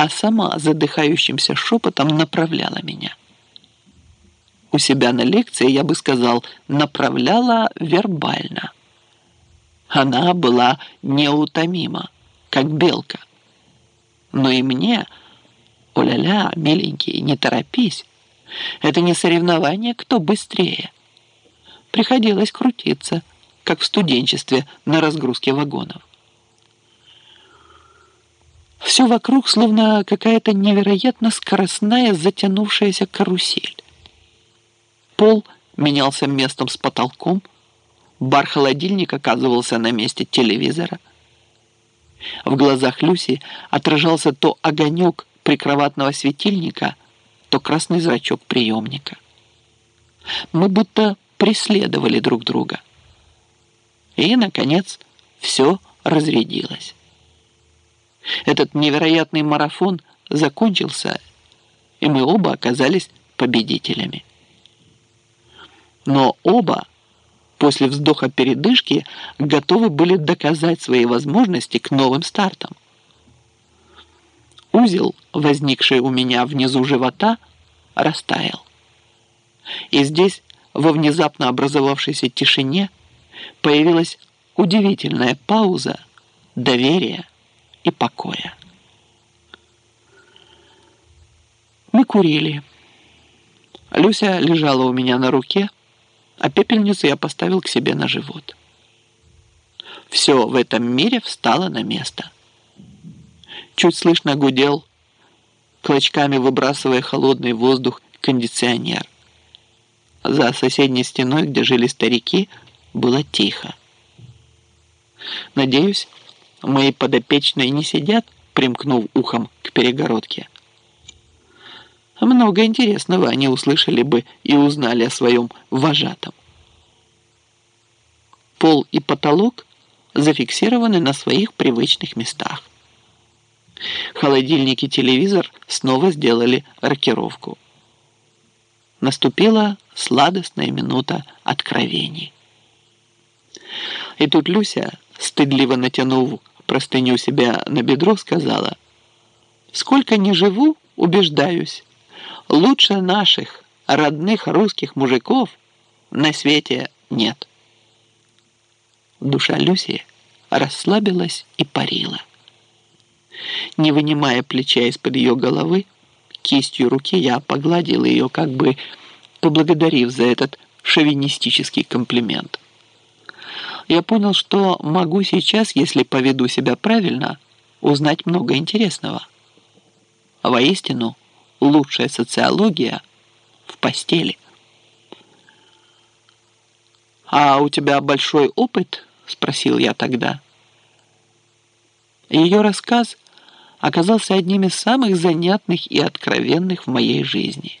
а сама задыхающимся шепотом направляла меня. У себя на лекции, я бы сказал, направляла вербально. Она была неутомима, как белка. Но и мне, о-ля-ля, миленький, не торопись, это не соревнование, кто быстрее. Приходилось крутиться, как в студенчестве на разгрузке вагонов. Все вокруг словно какая-то невероятно скоростная затянувшаяся карусель. Пол менялся местом с потолком, бар-холодильник оказывался на месте телевизора. В глазах Люси отражался то огонек прикроватного светильника, то красный зрачок приемника. Мы будто преследовали друг друга. И, наконец, все разрядилось. Этот невероятный марафон закончился, и мы оба оказались победителями. Но оба после вздоха передышки готовы были доказать свои возможности к новым стартам. Узел, возникший у меня внизу живота, растаял. И здесь, во внезапно образовавшейся тишине, появилась удивительная пауза доверия и покоя. Мы курили. Люся лежала у меня на руке, а пепельницу я поставил к себе на живот. Все в этом мире встало на место. Чуть слышно гудел, клочками выбрасывая холодный воздух кондиционер. За соседней стеной, где жили старики, было тихо. Надеюсь, Мои подопечные не сидят, примкнув ухом к перегородке. Много интересного они услышали бы и узнали о своем вожатом. Пол и потолок зафиксированы на своих привычных местах. Холодильник и телевизор снова сделали рокировку. Наступила сладостная минута откровений. И тут Люся, стыдливо натянув простыню себя на бедро, сказала, «Сколько не живу, убеждаюсь, лучше наших родных русских мужиков на свете нет». Душа Люси расслабилась и парила. Не вынимая плеча из-под ее головы, кистью руки я погладил ее, как бы поблагодарив за этот шовинистический комплимент я понял, что могу сейчас, если поведу себя правильно, узнать много интересного. Воистину, лучшая социология в постели. «А у тебя большой опыт?» – спросил я тогда. Ее рассказ оказался одним из самых занятных и откровенных в моей жизни.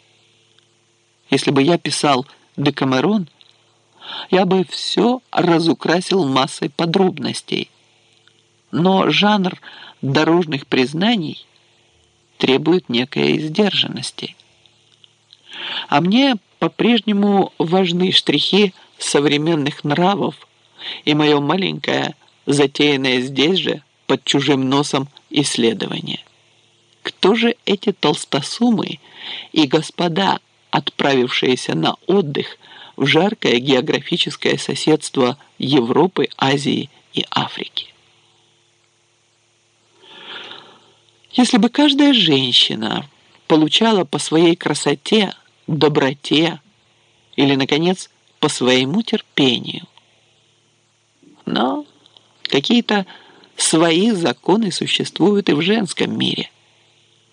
Если бы я писал «Декамерон», я бы все разукрасил массой подробностей. Но жанр дорожных признаний требует некой сдержанности. А мне по-прежнему важны штрихи современных нравов и мое маленькое, затеянное здесь же, под чужим носом, исследование. Кто же эти толстосумы и господа, отправившиеся на отдых в жаркое географическое соседство Европы, Азии и Африки. Если бы каждая женщина получала по своей красоте, доброте или, наконец, по своему терпению, но какие-то свои законы существуют и в женском мире,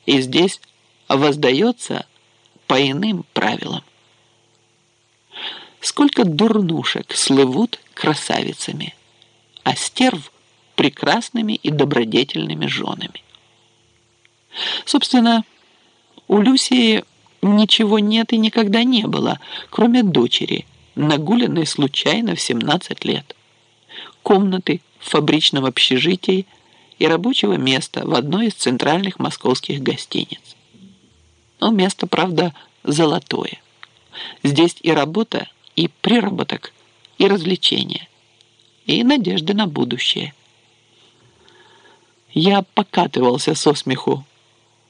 и здесь воздается по иным правилам. Сколько дурнушек слывут красавицами, а стерв – прекрасными и добродетельными женами. Собственно, у Люсии ничего нет и никогда не было, кроме дочери, нагуленной случайно в 17 лет, комнаты в фабричном общежитии и рабочего места в одной из центральных московских гостиниц. Но место, правда, золотое. Здесь и работа, и приработок, и развлечения, и надежды на будущее. Я покатывался со смеху